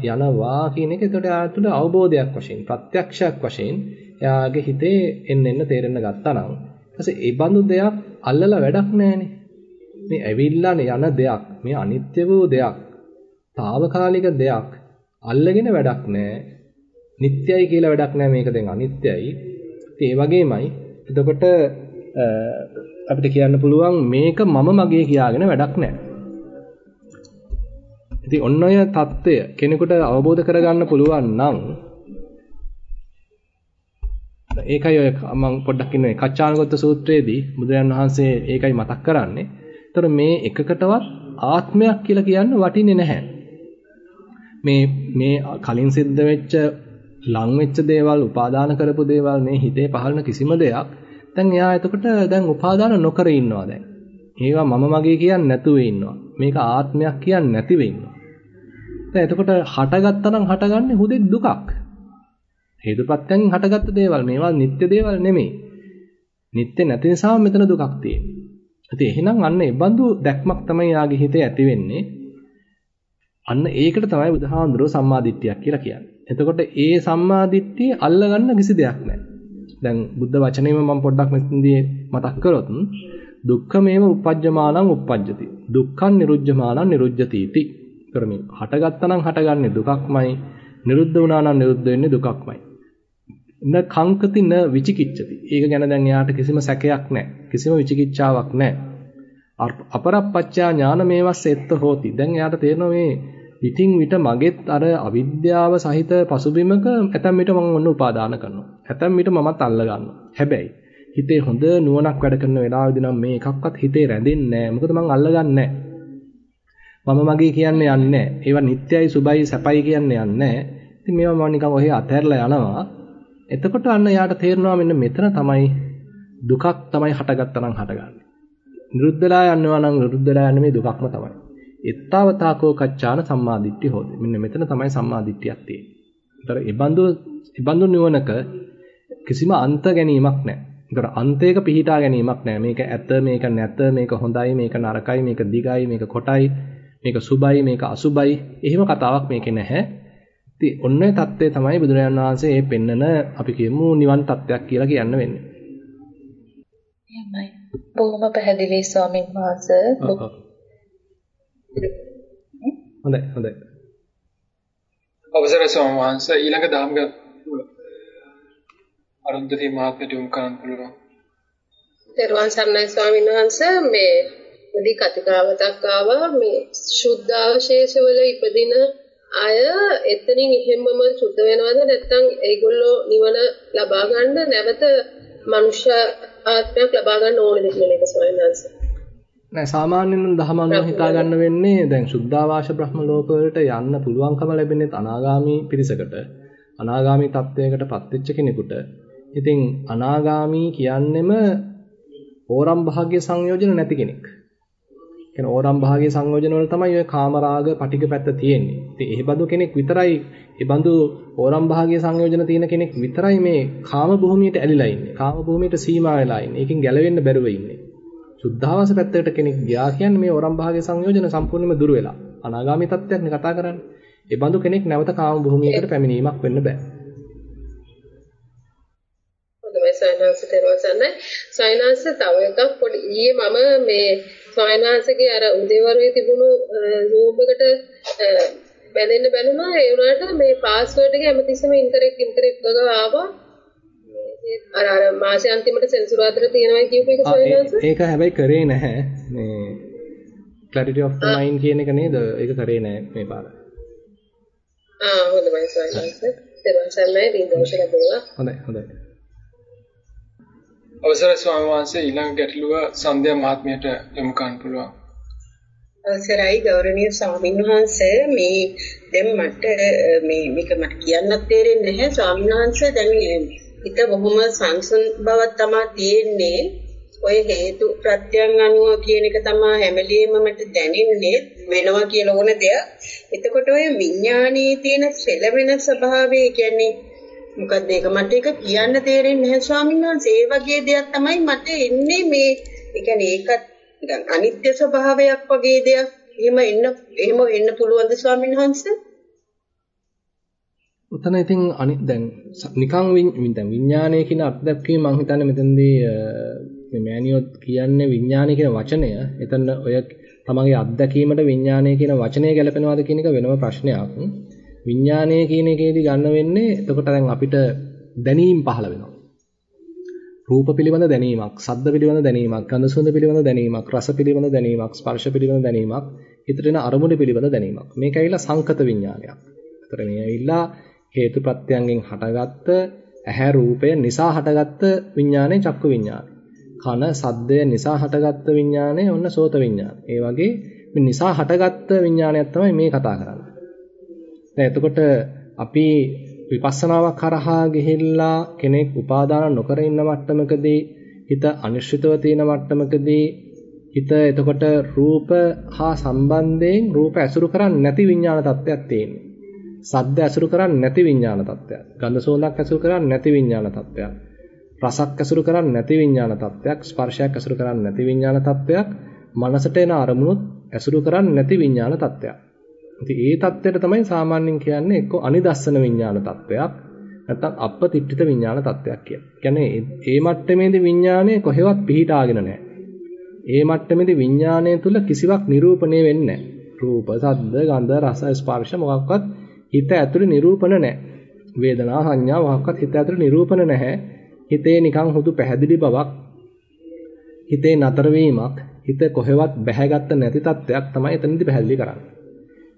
යනවා කියන එක එතකොට ආතුල අවබෝධයක් වශයෙන් ප්‍රත්‍යක්ෂයක් වශයෙන් එයාගේ හිතේ එන්න එන්න තේරෙන්න ගත්තා නම් ඊපස්සේ ඒ බඳු දෙයක් අල්ලලා වැඩක් නැහැනේ මේ ඇවිල්ලා යන දෙයක් මේ අනිත්‍ය වූ දෙයක් తాවකාලික දෙයක් අල්ලගෙන වැඩක් නැහැ නිට්ටයයි කියලා වැඩක් නැහැ මේක දැන් අනිත්‍යයි. ඉතින් ඒ වගේමයි එතකොට අපිට කියන්න පුළුවන් මේක මම මගේ කියාගෙන වැඩක් නැහැ ඉතින් ඔන්න ඔය தত্ত্বය කෙනෙකුට අවබෝධ කරගන්න පුළුවන් නම් ඒකයි ඔය මම පොඩ්ඩක් ඉන්නේ කච්චානගත සූත්‍රයේදී බුදුරජාණන් වහන්සේ ඒකයි මතක් කරන්නේ. ඒතර මේ එකකටවත් ආත්මයක් කියලා කියන්න වටින්නේ නැහැ. මේ මේ කලින් සිද්ධ වෙච්ච ලං වෙච්ච දේවල් උපාදාන කරපු දේවල් මේ හිතේ පහළන කිසිම දෙයක් දැන් එයා එතකොට දැන් උපාදාන නොකර ඉන්නවා දැන්. ඒවා මම මගේ කියන්නේ නැතුව ඉන්නවා. මේක ආත්මයක් කියන්නේ නැතිව ඉන්නවා. දැන් එතකොට හටගත්තා නම් හටගන්නේ හුදෙක් දුකක්. හේතුපත්යෙන් හටගත්ත දේවල් මේවා නිත්‍ය දේවල් නෙමෙයි. නිත්‍ය නැති නිසා මෙතන දුකක් තියෙන්නේ. ඉතින් එහෙනම් අන්න ඒ බඳු දැක්මක් තමයි යාගේ හිතේ ඇති වෙන්නේ. අන්න ඒකට තමයි බුදුහාඳුරෝ සම්මාදිට්ඨියක් කියලා කියන්නේ. එතකොට ඒ සම්මාදිට්ඨිය අල්ලගන්න කිසි දෙයක් නැහැ. දැන් බුද්ධ වචනේම මම පොඩ්ඩක් මෙතනදී මතක් කරොත් දුක්ඛමේව uppajjamanan uppajjati. දුක්ඛං නිරුද්ධමානං නිරුද්ධති इति. කරමින් හටගත්තා නම් හටගන්නේ දුකක්මයි. නිරුද්ධ වුණා නම් නිරුද්ධ වෙන්නේ දුකක්මයි. න කංකති න විචිකිච්ඡති. ඒක ගැන දැන් එයාට කිසිම සැකයක් නැහැ. කිසිම විචිකිච්ඡාවක් නැහැ. අපරප්පච්චා ඥාන මේවස් එත්ත හෝති. දැන් එයාට තේරෙනවා මේ පිටින් විට මගෙත් අර අවිද්‍යාව සහිත පසුබිමක ඇතැම් විට මම ඔන්න උපාදාන කරනවා. ඇතැම් විට මමත් අල්ල ගන්නවා. හැබැයි හිතේ හොඳ නුවණක් වැඩ කරන වෙලාවෙදී නම් මේ එකක්වත් හිතේ රැඳෙන්නේ නැහැ. මොකද මං අල්ලගන්නේ මම මගේ කියන්නේ යන්නේ ඒවා නිට්ටයයි සුබයි සැපයි කියන්නේ යන්නේ ඉතින් මේවා මම නිකන් ඔහේ අතහැරලා යනවා. එතකොට අන්න යාට තේරෙනවා මෙන්න මෙතන තමයි දුකක් තමයි හටගත්තා නම් හටගන්නේ. නිරුද්ධලා යනවා නම් නිරුද්ධලා යන්නේ මේ දුකක්ම තමයි. එත්තාවතාකෝ කච්චාන සම්මාදිට්ඨිය හොද. මෙන්න මෙතන තමයි සම්මාදිට්ඨියක් තියෙන්නේ. ඒතර ඒ බඳු ඒ බඳු නිවනක කිසිම අන්ත ගැනීමක් නැහැ. ඒතර අන්තයක පිහිටා ගැනීමක් නැහැ. මේක ඇත, මේක නැත, මේක හොඳයි, මේක නරකයි, මේක දිගයි, මේක කොටයි, මේක සුබයි, මේක අසුබයි. එහෙම කතාවක් මේකේ නැහැ. ඉතින් ඔන්න ඒ தත්ත්වය තමයි බුදුරජාණන් වහන්සේ මේ පෙන්නන අපි කියමු නිවන් தත්ත්වයක් කියලා කියන්න වෙන්නේ. එහෙමයි. බොහොම පැහැදිලි ස්වාමීන් වහන්සේ. හොඳයි හොඳයි. අවසරයි ස්වාමීන් වහන්සේ ඊළඟ දහම් අරුන්දති මහත්මයට යොමු කරන්න පුළුවන්. දරුවන් සර්ණයි ස්වාමීන් වහන්සේ මේ පොඩි කතිකාවතක් ආවා මේ ශුද්ධාවශේෂවල ඉපදින අය එතනින් එහෙම්මම සුද්ධ වෙනවද නැත්නම් ඒගොල්ලෝ නිවන ලබා ගන්න නැවත මනුෂ්‍ය ආත්මයක් ලබා ගන්න ඕනද කියන එක වහන්සේ. නෑ සාමාන්‍යයෙන් දහම අනුව හිතා ගන්න වෙන්නේ දැන් සුද්ධාවාශ බ්‍රහ්ම ලෝක වලට යන්න පුළුවන්කම ලැබෙන්නේ අනාගාමි පිරිසකට අනාගාමි තත්වයකට පත්වෙච්ච කෙනෙකුට ඉතින් අනාගාමි කියන්නෙම ඕරම් භාග්‍ය සංයෝජන නැති කෙනෙක්. කියන්නේ ඕරම් භාග්‍ය සංයෝජන වල තමයි ඔය කාමරාග පටික පැත්ත තියෙන්නේ. ඉතින් ඒ බඳු කෙනෙක් විතරයි ඒ බඳු ඕරම් භාග්‍ය සංයෝජන තියෙන කෙනෙක් විතරයි මේ කාම භූමියට ඇලිලා ඉන්නේ. කාම භූමියට සීමා වෙලා ඉන්නේ. ඒකෙන් ගැලවෙන්න බැරුව ඉන්නේ. සුද්ධාවාස පැත්තකට කෙනෙක් ගියා කියන්නේ මේ ඕරම් භාග්‍ය සංයෝජන සම්පූර්ණයෙන්ම දුර වෙලා. අනාගාමි තත්ත්වයක් නේ කතා කරන්නේ. ඒ බඳු කෙනෙක් නැවත කාම භූමියකට පැමිණීමක් වෙන්න බෑ. හොඳයි සයන්ස් තේරවසන්නේ සයන්ස් තව එකක් පොඩි ඊයේ මම මේ සයන්ස්ගේ අර උදේවරුේ තිබුණු Zoom එකට බැඳෙන්න බැලුණා. ඒ වුණාට මේ පාස්වර්ඩ් එක හැමතිස්සෙම ඉන්කරෙක්ට් ඉන්කරෙක්ට් ගාව ආවා. අර අර මාසේ අන්තිමට සෙන්සුරාදට තියෙනවා කියපු එක සයන්ස්. ඒක හැබැයි කරේ නැහැ. මේ clarity of the mind කියන එක නේද? ඒක කරේ නැහැ මේ පාර. ආ හොඳයි සයන්ස්. තේරවසන්නේ දින දවස් ලැබුණා හොඳයි හොඳයි අවසරයි ස්වාමීන් වහන්සේ ඊළඟ ගැටලුව සන්ධ්‍යා මහත්මියට යොමු කරන්න පුළුවන්. අවසරයි ගෞරවනීය ස්වාමීන් වහන්සේ මේ දැන් මට මේ මේක මට කියන්නත් තේරෙන්නේ නැහැ ස්වාමීන් වහන්සේ දැන් හිත බොහොම සංසුන් බවක් තමයි තියෙන්නේ. ඔය හේතු ප්‍රත්‍යයන් අනුව කියන එක තමයි හැමලෙම මට දැනෙන්නේ වෙනවා කියලා ඕන දෙයක්. එතකොට ඔය විඥානයේ තියෙන සෙලවෙන ස්වභාවය කියන්නේ මොකද ඒක මට ඒක කියන්න තේරෙන්නේ නැහැ ස්වාමීන් වහන්සේ. ඒ වගේ දෙයක් තමයි මට එන්නේ මේ ඒ කියන්නේ ඒකත් නිකන් අනිත්‍ය ස්වභාවයක් වගේ දෙයක්. එහෙම එන්න එහෙම එන්න පුළුවන්ද ස්වාමීන් වහන්සේ? උතන ඉතින් අනිත් දැන් නිකන් දැන් විඥානය කියන අර්ථදැක්වීම මම හිතන්නේ මෙතනදී මේ මෑනියොත් කියන්නේ විඥානය කියන වචනය. එතන ඔය තමන්ගේ අත්දැකීමට විඥානය කියන වචනය ගැලපෙනවද කියන එක වෙනම ප්‍රශ්නයක්. විඥානය කියන එකේදී ගන්න වෙන්නේ එතකොට දැන් අපිට දැනීම් පහළ වෙනවා. රූප පිළිබඳ දැනීමක්, ශබ්ද පිළිබඳ දැනීමක්, ගන්ධ සුවඳ පිළිබඳ දැනීමක්, රස පිළිබඳ දැනීමක්, ස්පර්ශ පිළිබඳ දැනීමක්, හිතට එන අරමුණ පිළිබඳ දැනීමක්. මේක ඇවිල්ලා සංකත විඥානයක්. ඒතර මේ ඇවිල්ලා හේතු ප්‍රත්‍යයෙන් හටගත්ත ඇහැ රූපය නිසා හටගත්ත විඥානේ චක්කු විඥානය. කන සද්දය නිසා හටගත්ත විඥානේ ඔන්න සෝත විඥානය. ඒ වගේ මේ නිසා හටගත්ත විඥානයක් තමයි මේ කතා කරන්නේ. දැන් එතකොට අපි විපස්සනාවක් කරහා ගිහිල්ලා කෙනෙක් උපාදාන නොකර ඉන්න මට්ටමකදී හිත අනිශ්චිතව තියෙන මට්ටමකදී හිත එතකොට රූප හා සම්බන්ධයෙන් රූප ඇසුරු කරන්නේ නැති විඥාන තත්ත්වයක් තියෙනවා. සද්ද ඇසුරු කරන්නේ නැති විඥාන තත්ත්වයක්. ගන්ධ සෝඳක් ඇසුරු කරන්නේ නැති විඥාන තත්ත්වයක්. රසක් ඇසුරු කරන්නේ නැති විඥාන තත්ත්වයක්. ස්පර්ශයක් ඇසුරු කරන්නේ නැති විඥාන තත්ත්වයක්. මනසට එන අරමුණුත් ඇසුරු කරන්නේ නැති විඥාන තත්ත්වයක්. ඉතින් ඒ தත්ත්වයට තමයි සාමාන්‍යයෙන් කියන්නේ එක්ක අනිදස්සන විඥාන தත්ත්වයක් නැත්නම් අපපතිට්ඨිත විඥාන தත්ත්වයක් කියලා. කියන්නේ ඒ මට්ටමේදී විඥානය කොහෙවත් පිහිටාගෙන නැහැ. ඒ මට්ටමේදී විඥානය තුල කිසිවක් නිරූපණය වෙන්නේ රූප, සද්ද, ගන්ධ, රස, ස්පර්ශ මොකක්වත් හිත ඇතුලේ නිරූපණ නැහැ. වේදනා, සංඥා මොකක්වත් හිත ඇතුලේ නිරූපණ නැහැ. හිතේ නිකන් හුදු පැහැදිලි බවක් හිතේ නතර වීමක් හිත කොහෙවත් බැහැගත්ත නැති තත්ත්වයක් තමයි එතනදී පැහැදිලි කරන්නේ.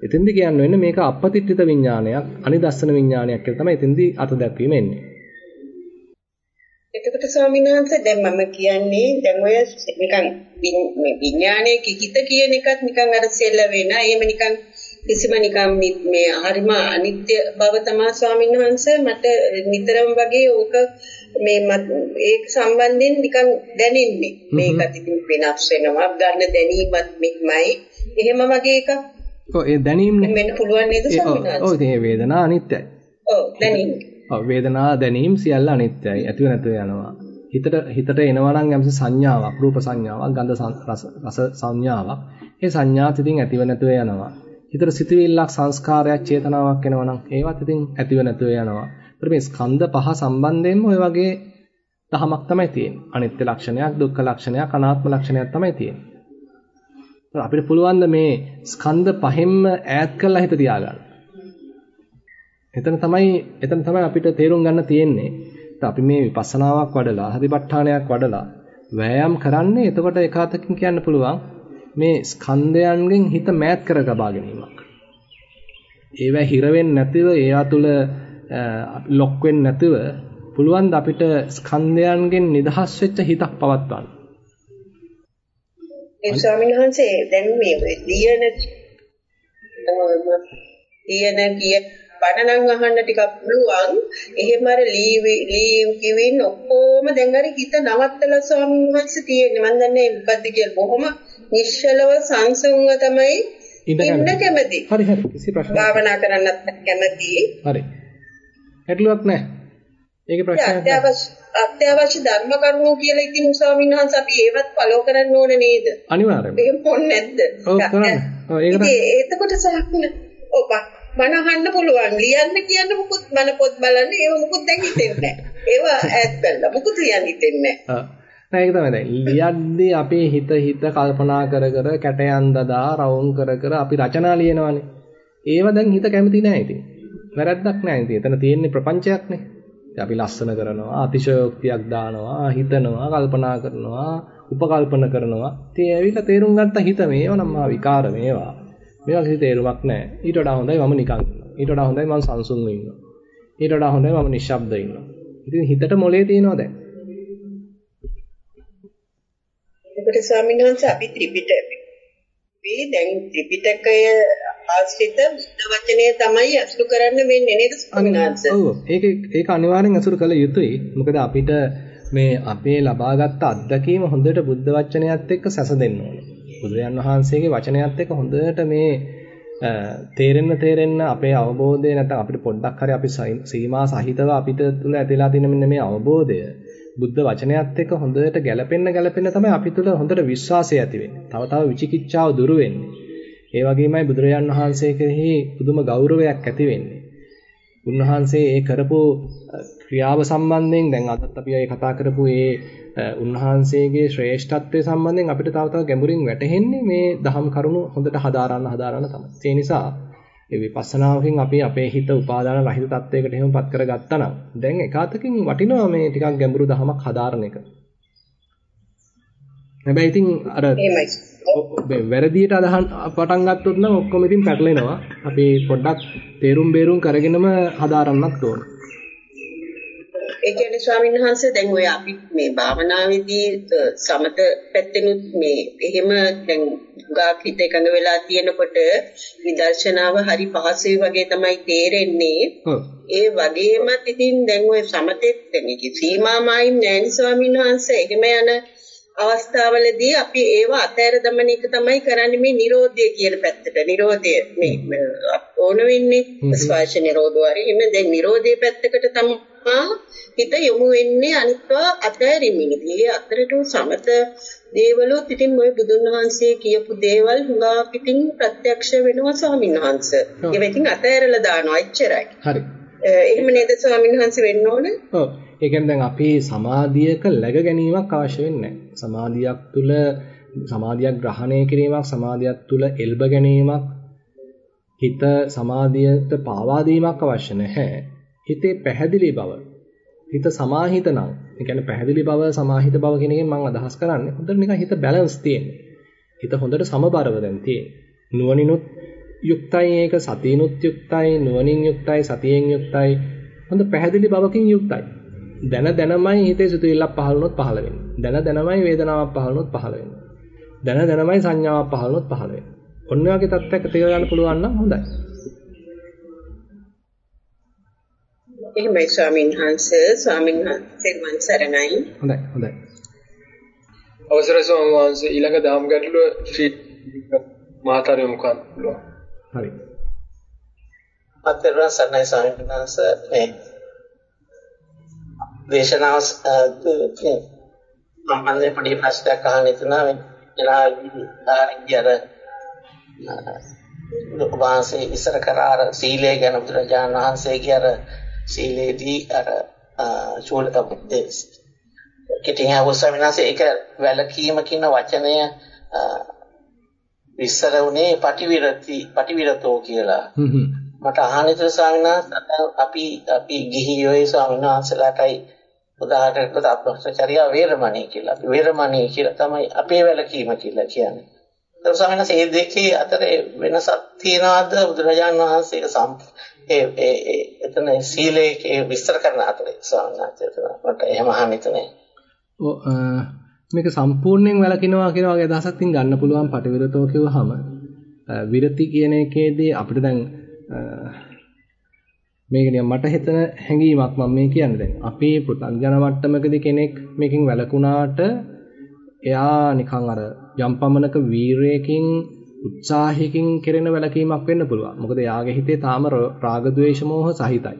එතෙන්දී කියන්න වෙන්නේ මේක අපපතිත්‍ිත විඥානයක් අනිදස්සන විඥානයක් කියලා තමයි එතෙන්දී අත දැක්වීම එන්නේ. එතකොට ස්වාමීන් වහන්සේ දැන් මම කියන්නේ දැන් ඔය නිකන් මේ විඥානයේ කිහිත කියන එකත් නිකන් අර සෙල්ල වෙන. එහෙම නිකන් කිසිම නිකන් මේ හරිම අනිත්‍ය බව තමයි ස්වාමීන් වහන්සේ මට නිතරම වගේ ඕක මේ ඒක සම්බන්ධයෙන් නිකන් දැනෙන්නේ. මේකත් ඉතින් වෙනස් වෙනවා. ගන්න දැනීමත් මෙහිමයි. එහෙම වගේ එකක් ඔව් ඒ දැනීමනේ. වෙන්න පුළුවන් නේද ස්වාමීන් වහන්සේ? ඔව් ඉතින් වේදනාව අනිත්‍යයි. ඔව් දැනීම. ඔව් වේදනාව දැනීම සියල්ල අනිත්‍යයි. ඇතිව නැතුව යනවා. හිතට හිතට එනවා නම් යම්සි සංඥාවක්, රූප සංඥාවක්, ගන්ධ රස සංඥාවක්. ඒ සංඥාත් ඉතින් ඇතිව නැතුව යනවා. හිතට සිතුවිල්ලක්, සංස්කාරයක්, චේතනාවක් එනවා නම් ඒවත් ඉතින් ඇතිව නැතුව යනවා. ඒත් මේ ස්කන්ධ පහ සම්බන්ධයෙන්ම ඔය වගේ දහමක් තමයි තියෙන්නේ. අනිත්‍ය ලක්ෂණයක්, දුක්ඛ ලක්ෂණයක්, අනාත්ම ලක්ෂණයක් තමයි තියෙන්නේ. අපිට පුළුවන් මේ ස්කන්ධ පහෙන්ම ඈත් කරලා හිත තියාගන්න. එතන තමයි එතන තමයි අපිට තේරුම් ගන්න තියෙන්නේ. අපි මේ විපස්සනාවක් වඩලා, හදිපට්ඨානයක් වඩලා වෑයම් කරන්නේ එතකොට එකාතකින් කියන්න පුළුවන් මේ ස්කන්ධයන්ගෙන් හිත මෑත් කර ගබා ගැනීමක්. ඒවා හිර වෙන්නේ නැතිව ඒවා තුල ලොක් වෙන්නේ නැතිව පුළුවන් ද අපිට ස්කන්ධයන්ගෙන් නිදහස් වෙච්ච හිතක් පවත්වන්න. ඒ ස්වාමීන් වහන්සේ දැන් මේ ලියන ලියන කිය බණනම් අහන්න ටිකක් පුළුවන්. එහෙම අර ලී ලී කිවින් ඔක්කොම දැන් අර හිත නවත්තලා ස්වාමීන් වහන්සේ තියෙන්නේ. මම දන්නේ මොකද්ද කියලා. බොහොම නිශ්චලව සංසුන්ව තමයි ඉන්න කැමති. හරි හරි. කිසි ප්‍රශ්නයක් භාවනා කරන්නත් කැමති. හරි. හැටලුවක් නැහැ ඒකේ ප්‍රශ්නයක් අත්‍යවශ්‍ය ධර්ම කරුණු කියලා ඉතින් ස්වාමීන් වහන්සේ අපි ඒවත් ෆලෝ කරන්න ඕන නේද? අනිවාර්යයෙන්ම. එහෙම පොන් නැද්ද? ඔව් කරන්න. ඔව් ඒක තමයි. එතකොට සහකුණ ඔබ මන අහන්න පුළුවන්. ලියන්න කියන්න මුකුත් මන පොත් බලන්න ඒව මුකුත් දැන් හිතෙන්නේ නැහැ. ඒව ඈත් කළා. මුකුත් ලියන්න හිතෙන්නේ නැහැ. නෑ ඒක තමයි දැන් ලියද්දී අපේ හිත හිත කල්පනා කර කර කැටයන් දදා රවුම් කර කර අපි රචනා ලියනවානේ. ඒව දැන් හිත කැමති නෑ ඉතින්. වැරද්දක් නෑ ඉතින්. එතන තියෙන්නේ ප්‍රපංචයක්නේ. අපි ලස්සන කරනවා අතිශයෝක්තියක් දානවා හිතනවා කල්පනා කරනවා උපකල්පන කරනවා. ඉතින් ඇවිල්ලා තේරුම් ගත්ත හිත මේව නම් මා විකාර මේවා. මේවා කිසි තේරුමක් නැහැ. ඊට වඩා හොඳයි මම නිකන් ඊට වඩා හොඳයි මම සංසුන්ව ඉන්නවා. ඊට වඩා හොඳයි මම නිශ්ශබ්ද ඉන්නවා. ඉතින් හිතට මොලේ තියෙනවා දැන්? ඒකට ස්වාමීන් වහන්සේ අපි ත්‍රිපිටක මේ දැන් ත්‍රිපිටකය ආශ්‍රිත බුද්ධ වචනය තමයි අසුරු කරන්න වෙන්නේ නේද ස්වාමීනාංශ? ඔව්. ඒක ඒක අනිවාර්යෙන් අසුරු කළ යුතුයි. මොකද අපිට මේ අපේ ලබාගත් අත්දැකීම හොඳට බුද්ධ වචනයත් එක්ක සැසඳෙන්න ඕනේ. බුදුරජාන් වහන්සේගේ වචනයත් එක්ක හොඳට මේ තේරෙන්න තේරෙන්න අපේ අවබෝධය නැත්නම් අපිට පොඩ්ඩක් හරි අපි සීමා සහිතව අපිට තුල ඇතිලා තියෙන මෙන්න මේ අවබෝධය බුද්ධ වචනයත් එක්ක හොඳට ගැලපෙන්න ගැලපෙන්න තමයි අපි තුල හොඳට විශ්වාසය ඇති වෙන්නේ. තව තව විචිකිච්ඡාව දුරු වෙන්නේ. ඒ වගේමයි බුදුරජාන් වහන්සේ කෙරෙහි පුදුම ගෞරවයක් ඇති වෙන්නේ. උන්වහන්සේ ඒ කරපු ක්‍රියාව සම්බන්ධයෙන් දැන් අදත් අපි ඒ කතා කරපු ඒ උන්වහන්සේගේ ශ්‍රේෂ්ඨත්වය සම්බන්ධයෙන් අපිට තව තව ගැඹුරින් වැටහෙන්නේ මේ දහම් කරුණු හොඳට හදාරන්න හදාරන්න තමයි. ඒ නිසා ඒ විපස්සනාවකින් අපි අපේ හිත උපාදාන රහිත තත්වයකට එහෙමපත් කරගත්තා නම් දැන් එකාතකින් වටිනවා මේ ටිකක් ගැඹුරු දහමක් හදාරන එක. හැබැයි ඉතින් අර වැරදියට අදහන් පටන් ගත්තොත් නම් ඔක්කොම ඉතින් පැටලෙනවා. අපි පොඩ්ඩක් තේරුම් බේරුම් කරගෙනම හදාරන්නත් ඕන. ඒ කියන්නේ ස්වාමීන් වහන්සේ දැන් ඔය අපි මේ භාවනාවේදී සමත පැත්තෙනුත් මේ එහෙම දැන් ගාක් හිත එකඟ වෙලා තියෙනකොට විදර්ශනාව හරි පහසුයි වගේ තමයි තේරෙන්නේ. ඒ වගේමත් ඉතින් දැන් ඔය සමතෙත් මේක සීමාමායින් නෑනේ ස්වාමීන් වහන්සේ එහෙම යන අවස්ථාවලදී අපි ඒව අතහැර දමන එක තමයි කරන්නේ මේ Nirodha කියන පැත්තට. Nirodha මේ ඕන වෙන්නේ ස්පර්ශ නිරෝධය හරි. එන්න දැන් Nirodha පැත්තකට තමයි හිත යොමු වෙන්නේ අනිත්වා අතහැරීමේදී. ඒ අතරට සමත දේවලුත් ඉතින් ওই බුදුන් වහන්සේ කියපු දේවල් හුඟා පිටින් ප්‍රත්‍යක්ෂ වෙනවා ස්වාමීන් වහන්සේ. ඒක ඉතින් අතහැරලා දානවා එච්චරයි. හරි. එහෙම නේද ස්වාමීන් වහන්සේ වෙන්න ඕන? ඔව්. ඒ කියන්නේ දැන් අපි සමාධියක läග ගැනීමක් අවශ්‍ය වෙන්නේ සමාධියක් තුළ සමාධියක් ග්‍රහණය කිරීමක් සමාධියක් තුළ එල්බ ගැනීමක් හිත සමාධියට පාවා දීමක් අවශ්‍ය නැහැ. හිතේ පැහැදිලි බව හිත සමාහිත නම් ඒ කියන්නේ පැහැදිලි බව සමාහිත බව කියන එකෙන් මම අදහස් කරන්නේ හොඳට නිකන් හිත බැලන්ස් තියෙන්නේ. හිත හොඳට සමබරව දැන් තියෙන්නේ. නුවණිනුත් යුක්තයි ඒක සතියිනුත් යුක්තයි නුවණින් යුක්තයි සතියෙන් යුක්තයි හොඳ පැහැදිලි බවකින් යුක්තයි. දැන දැනමයි හිතේ සිතුවිල්ලක් පහළ වුණොත් පහළ වෙන්නේ. දැන දැනමයි වේදනාවක් පහළ වුණොත් පහළ වෙන්නේ. දැන දැනමයි සංඥාවක් පහළ වුණොත් පහළ වෙන්නේ. ඔන්න ඔයගේ තත්ත්වයක තේර ගන්න පුළුවන් නම් හොඳයි. එහෙමයි ස්වාමීන් වහන්සේ ස්වාමීන් වහන්සේ මන් සරණයි. හොඳයි හොඳයි. අවසරයි ස්වාමීන් වහන්සේ ඊළඟ දහම් ගැටලුව ශ්‍රී මහතාරිය මුකන් පුළුවන්. හරි. අතරා සර්ණයි ස්වාමීන් වහන්සේ මේ දේශනාව සම්බන්ධයෙන් පොඩි ප්‍රශ්නයක් අහන්න ඉතුණා මේ වෙලාවේදී අර වහන්සේ ඉස්සර කරා අර සීලය ගැන බුදුරජාණන් වහන්සේගේ අර සීලේදී අර චූල කිටින් අවසමිනාස ඒක වැලකීම කියන වචනය විස්තර උනේ පටිවිරති පටිවිරතෝ කියලා. මට අහන්නේ ස්වාමීන් වහන්සේ අපි අපි ගිහියෝයි ස්වාමීන් වහන්සේලාටයි උදාහරණයකට අප්‍රශ්චර්යා වේරමණී කියලා. අපි වේරමණී කියලා තමයි අපේ වැලකීම කියලා කියන්නේ. ඒක ස්වාමීන් වහන්සේ මේ දෙකේ අතර වෙනසක් තියනවාද බුදුරජාණන් වහන්සේක ඒ ඒ එතන සීලයේ විස්තර කරන අතරේ ස්වාමීන් වහන්සේ මට එහෙම අහන්න හිතුනේ. ඔව් මේක සම්පූර්ණයෙන් වැළකිනවා කියන වගේ අදහසක් තින් ගන්න පුළුවන් පටිවිරතෝ කිව්වහම විරති කියන එකේදී අපිට දැන් මේක නිකන් මට හිතන හැඟීමක් මම මේ කියන්නේ දැන් අපේ පෘථග්ජන වට්ටමකදී කෙනෙක් මේකෙන් වැළකුණාට එයා නිකන් අර යම් පමණක වීරයකින් උත්සාහයකින් කෙරෙන වැළකීමක් වෙන්න පුළුවන්. මොකද එයාගේ හිතේ තාම රාග ద్వේෂ මෝහ සහිතයි.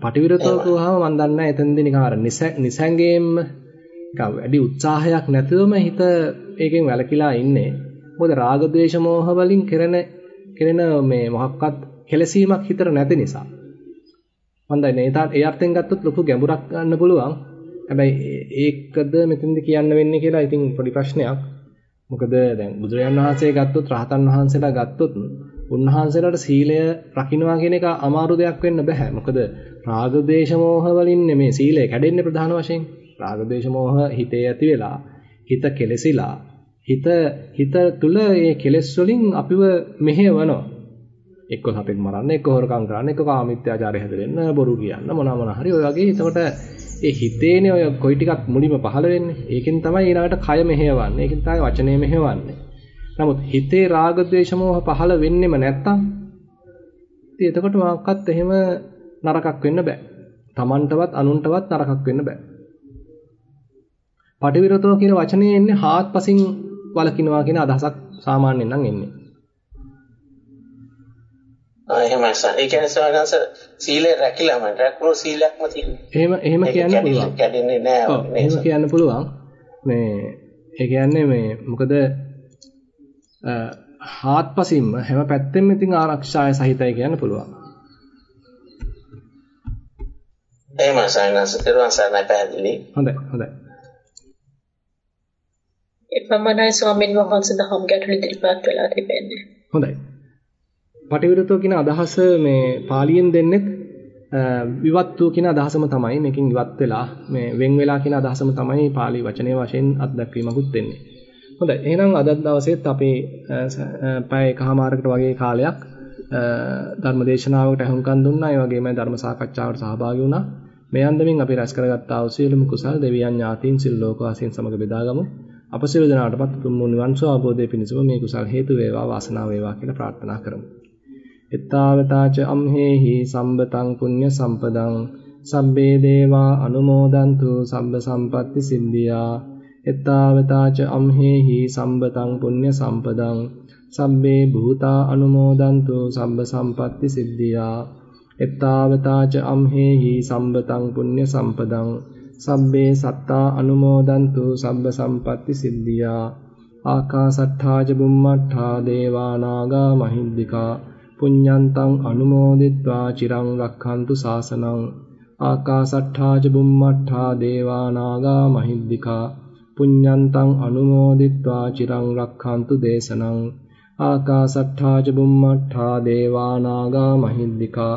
පටිවිරතෝ කියවහම මම දන්නේ එතනදී නිකන් අර නිසැඟේම නිකන් වැඩි උත්සාහයක් නැතුවම හිත ඒකෙන් වැළකීලා ඉන්නේ. මොකද රාග ద్వේෂ මෝහ වලින් කෙරෙන කෙරෙන මේ මොහක්වත් කෙලසීමක් හිතට නැති නිසා. මම දන්නේ ඒ අර්ථයෙන් ගත්තොත් ලොකු ගැඹුරක් ගන්න පුළුවන්. හැබැයි ඒකද මෙතෙන්ද කියන්න වෙන්නේ කියලා ඉතින් පොඩි ප්‍රශ්නයක්. මොකද දැන් බුදුරජාණන් වහන්සේ ගත්තොත් රහතන් වහන්සේලා ගත්තොත් උන්වහන්සේලාට සීලය රකින්නවා කියන එක අමාරු දෙයක් වෙන්න බෑ. මොකද රාග දේශ මොහ වලින් මේ සීලය කැඩෙන්නේ ප්‍රධාන වශයෙන්. රාග දේශ මොහ හිතේ ඇති වෙලා හිත කෙලසිලා හිත හිත තුල මේ කෙලෙස් වලින් අපිව මෙහෙවනවා. එක්ක සතෙක් මරන්න, එක්ක හොරකම් කරන්න, එක්ක කාමීත්‍යාචාරය හැදෙන්න, බොරු කියන්න මොනවා මොනවා හරි ඔය වගේ එතකොට ඒ හිතේනේ ඔය කොයි ටිකක් මුලින්ම පහළ වෙන්නේ. ඒකෙන් තමයි ඊළඟට කය මෙහෙවන්නේ. ඒකෙන් තමයි වචනේ මෙහෙවන්නේ. නමුත් හිතේ රාග ద్వේෂ මෝහ පහළ වෙන්නෙම නැත්තම් ඉතින් එතකොට මොකක්වත් එහෙම නරකක් වෙන්න බෑ. Tamanටවත් අනුන්ටවත් නරකක් වෙන්න බෑ. පටිවිරතෝ කියන වචනේ එන්නේ හාත්පසින් වලකිනවා කියන අදහසක් සාමාන්‍යයෙන් නම් එන්නේ. ආ එහෙමයි සර්. ඒ කියන්නේ සවනස සීලය රැකිලාම රැකුණු සීලයක්ම තියෙනවා. එහෙම එහෙම කියන්න පුළුවන්. කැඩෙන්නේ නෑ. ඔව් එහෙම කියන්න පුළුවන්. මේ ඒ කියන්නේ මේ මොකද හාත්පසින්ම හැම පැත්තෙම ඉතින් ආරක්ෂාය සහිතයි කියන්න පුළුවන්. එහෙමයි සවනස දරුවන් සර්ණයි පැහැදිලි. හොඳයි හොඳයි. එපමණයි ස්වාමීන් වහන්සේ දහම් ගැටළු ඉදිරිපත් වෙලා තිබෙන්නේ. හොඳයි. පටිවිරතෝ කියන අදහස මේ පාලියෙන් දෙන්නෙත් විවත්තු කියන අදහසම තමයි මේකෙන් ඉවත් වෙලා මේ වෙන් වෙලා කියන අදහසම තමයි පාලි වචනයේ වශයෙන් අත්දැකීමකුත් දෙන්නේ. හොඳයි. එහෙනම් අද දවසේත් අපි පැය එකහමාරකට වගේ කාලයක් ධර්මදේශනාවකට අහුම්කම් දුන්නා. ඒ වගේම ධර්ම සාකච්ඡාවට සහභාගී වුණා. මේ අන්දමින් අපි රැස් කරගත්තා වූ සියලුම කුසල් දෙවියන් ඥාතීන් සිල් ලෝකවාසීන් සමග බෙදාගමු. අප සියලු දෙනාටමත් උතුම් නිවන් සුව අවබෝධය පිණිසම මේ කුසල් හේතු වේවා වාසනාව වේවා කියලා ප්‍රාර්ථනා කරමු. එත්තාවතාච අම්හෙහි සම්බතං පුඤ්ඤ සම්පදං සබ්බේ දේවා අනුමෝදන්තු සබ්බ සම්පatti සිද්ධියා එත්තාවතාච අම්හෙහි සම්බතං පුඤ්ඤ සම්පදං සබ්බේ භූතා අනුමෝදන්තු සබ්බ සම්පatti සිද්ධියා එත්තාවතාච අම්හෙහි සම්බතං පුඤ්ඤ සම්පදං සබ්බේ සත්තා අනුමෝදන්තු සබ්බ සම්පatti සිද්ධියා. ආකාසට්ඨා ච බුම්මට්ඨා දේවා නාග මහින්దికා. පුඤ්ඤන්තං අනුමෝදිත්වා චිරං රක්ඛන්තු සාසනං. ආකාසට්ඨා ච බුම්මට්ඨා දේවා නාග මහින්దికා. පුඤ්ඤන්තං අනුමෝදිත්වා චිරං රක්ඛන්තු දේශනං. ආකාසට්ඨා ච බුම්මට්ඨා දේවා නාග මහින්దికා.